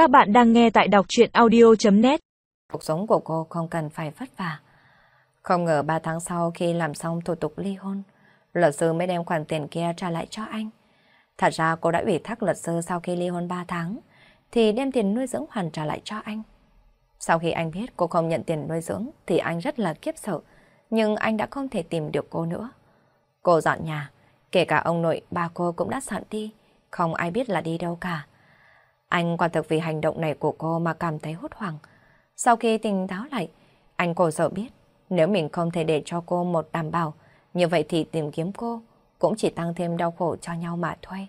Các bạn đang nghe tại đọc chuyện audio.net Cuộc sống của cô không cần phải vất vả. Không ngờ 3 tháng sau khi làm xong thủ tục ly hôn, luật sư mới đem khoản tiền kia trả lại cho anh. Thật ra cô đã ủy thác luật sư sau khi ly hôn 3 tháng, thì đem tiền nuôi dưỡng hoàn trả lại cho anh. Sau khi anh biết cô không nhận tiền nuôi dưỡng thì anh rất là kiếp sợ, nhưng anh đã không thể tìm được cô nữa. Cô dọn nhà, kể cả ông nội, ba cô cũng đã dọn đi, không ai biết là đi đâu cả. Anh quả thực vì hành động này của cô mà cảm thấy hốt hoảng. Sau khi tỉnh táo lại, anh cổ sợ biết nếu mình không thể để cho cô một đảm bảo, như vậy thì tìm kiếm cô cũng chỉ tăng thêm đau khổ cho nhau mà thôi.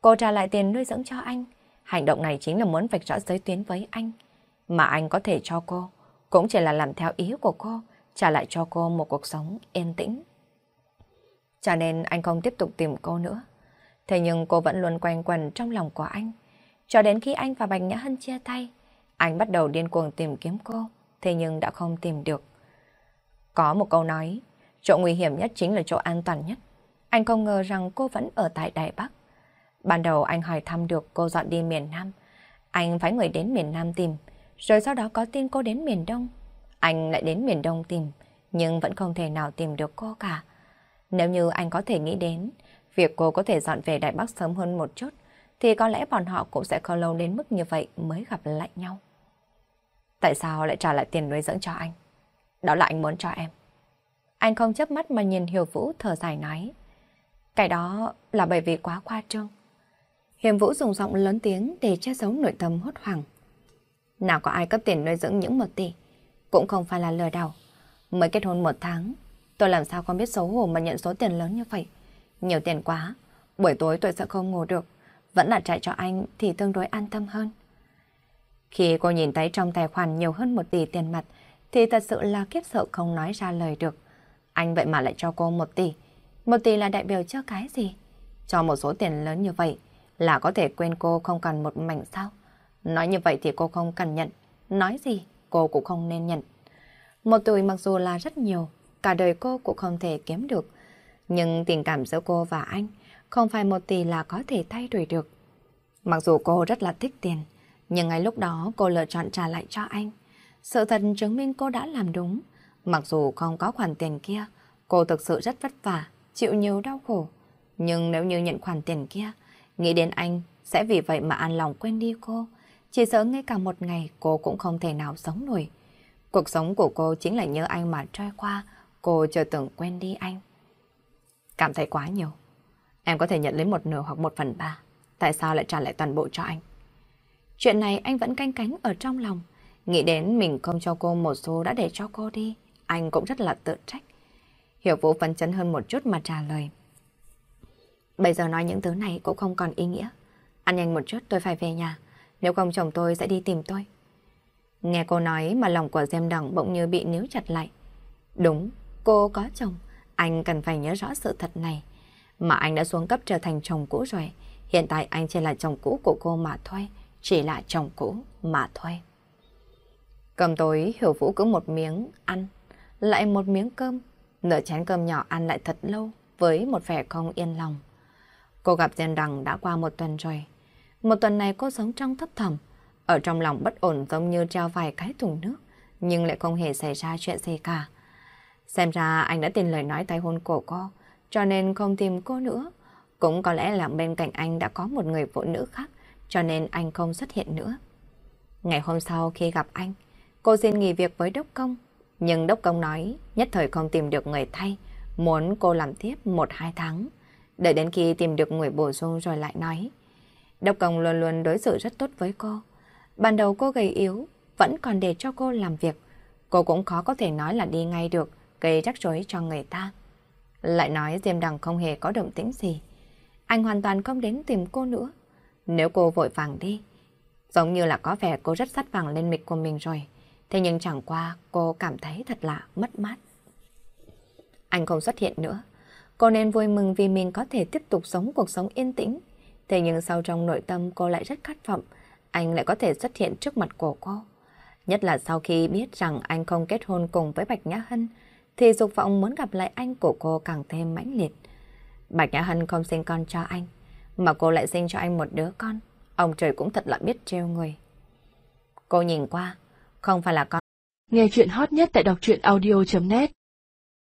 Cô trả lại tiền nuôi dưỡng cho anh. Hành động này chính là muốn vạch rõ giới tuyến với anh. Mà anh có thể cho cô, cũng chỉ là làm theo ý của cô, trả lại cho cô một cuộc sống yên tĩnh. Cho nên anh không tiếp tục tìm cô nữa. Thế nhưng cô vẫn luôn quanh quẩn trong lòng của anh. Cho đến khi anh và Bạch Nhã Hân chia tay, anh bắt đầu điên cuồng tìm kiếm cô, thế nhưng đã không tìm được. Có một câu nói, chỗ nguy hiểm nhất chính là chỗ an toàn nhất. Anh không ngờ rằng cô vẫn ở tại Đài Bắc. Ban đầu anh hỏi thăm được cô dọn đi miền Nam. Anh phải người đến miền Nam tìm, rồi sau đó có tin cô đến miền Đông. Anh lại đến miền Đông tìm, nhưng vẫn không thể nào tìm được cô cả. Nếu như anh có thể nghĩ đến, việc cô có thể dọn về Đài Bắc sớm hơn một chút, thì có lẽ bọn họ cũng sẽ không lâu đến mức như vậy mới gặp lại nhau. Tại sao lại trả lại tiền nuôi dưỡng cho anh? Đó là anh muốn cho em. Anh không chấp mắt mà nhìn Hiểu Vũ thở dài nói. Cái đó là bởi vì quá khoa trương. Hiểm Vũ dùng giọng lớn tiếng để che giấu nội tâm hốt hoảng. Nào có ai cấp tiền nuôi dưỡng những một tỷ, cũng không phải là lừa đảo. Mới kết hôn một tháng, tôi làm sao không biết xấu hổ mà nhận số tiền lớn như vậy. Nhiều tiền quá, buổi tối tôi sẽ không ngủ được vẫn là chạy cho anh thì tương đối an tâm hơn. Khi cô nhìn thấy trong tài khoản nhiều hơn một tỷ tiền mặt, thì thật sự là kiếp sợ không nói ra lời được. Anh vậy mà lại cho cô một tỷ. Một tỷ là đại biểu cho cái gì? Cho một số tiền lớn như vậy là có thể quên cô không cần một mảnh sao? Nói như vậy thì cô không cần nhận. Nói gì cô cũng không nên nhận. Một tuổi mặc dù là rất nhiều, cả đời cô cũng không thể kiếm được. Nhưng tình cảm giữa cô và anh không phải một tỷ là có thể thay đổi được. Mặc dù cô rất là thích tiền, nhưng ngay lúc đó cô lựa chọn trả lại cho anh. Sự thật chứng minh cô đã làm đúng. Mặc dù không có khoản tiền kia, cô thực sự rất vất vả, chịu nhiều đau khổ. Nhưng nếu như nhận khoản tiền kia, nghĩ đến anh sẽ vì vậy mà an lòng quên đi cô. Chỉ sợ ngay cả một ngày cô cũng không thể nào sống nổi. Cuộc sống của cô chính là nhớ anh mà trôi qua, cô chưa từng quên đi anh. Cảm thấy quá nhiều. Em có thể nhận lấy một nửa hoặc một phần ba. Tại sao lại trả lại toàn bộ cho anh? Chuyện này anh vẫn canh cánh ở trong lòng. Nghĩ đến mình không cho cô một số đã để cho cô đi. Anh cũng rất là tự trách. Hiểu Vũ phấn chấn hơn một chút mà trả lời. Bây giờ nói những thứ này cũng không còn ý nghĩa. Ăn nhanh một chút tôi phải về nhà. Nếu không chồng tôi sẽ đi tìm tôi. Nghe cô nói mà lòng của Diêm Đằng bỗng như bị níu chặt lại. Đúng, cô có chồng. Anh cần phải nhớ rõ sự thật này. Mà anh đã xuống cấp trở thành chồng cũ rồi. Hiện tại anh chỉ là chồng cũ của cô mà thôi. Chỉ là chồng cũ mà thôi. Cầm tối Hiểu Vũ cứ một miếng ăn. Lại một miếng cơm. Nửa chén cơm nhỏ ăn lại thật lâu, với một vẻ không yên lòng. Cô gặp Diên Đằng đã qua một tuần rồi. Một tuần này cô sống trong thấp thầm. Ở trong lòng bất ổn giống như treo vài cái thùng nước. Nhưng lại không hề xảy ra chuyện gì cả. Xem ra anh đã tin lời nói tay hôn của cô cho nên không tìm cô nữa. Cũng có lẽ là bên cạnh anh đã có một người phụ nữ khác, cho nên anh không xuất hiện nữa. Ngày hôm sau khi gặp anh, cô xin nghỉ việc với Đốc Công. Nhưng Đốc Công nói nhất thời không tìm được người thay, muốn cô làm tiếp một hai tháng. Đợi đến khi tìm được người bổ sung rồi lại nói. Đốc Công luôn luôn đối xử rất tốt với cô. Ban đầu cô gầy yếu, vẫn còn để cho cô làm việc. Cô cũng khó có thể nói là đi ngay được, gây rắc rối cho người ta. Lại nói Diêm Đằng không hề có động tĩnh gì. Anh hoàn toàn không đến tìm cô nữa. Nếu cô vội vàng đi, giống như là có vẻ cô rất sắt vàng lên mịch của mình rồi. Thế nhưng chẳng qua cô cảm thấy thật lạ, mất mát. Anh không xuất hiện nữa. Cô nên vui mừng vì mình có thể tiếp tục sống cuộc sống yên tĩnh. Thế nhưng sau trong nội tâm cô lại rất khát vọng, anh lại có thể xuất hiện trước mặt của cô. Nhất là sau khi biết rằng anh không kết hôn cùng với Bạch Nhã Hân, thì dục vọng muốn gặp lại anh của cô càng thêm mãnh liệt. Bạch Nhã Hân không sinh con cho anh, mà cô lại sinh cho anh một đứa con. Ông trời cũng thật là biết trêu người. Cô nhìn qua, không phải là con. Nghe chuyện hot nhất tại đọc truyện audio.net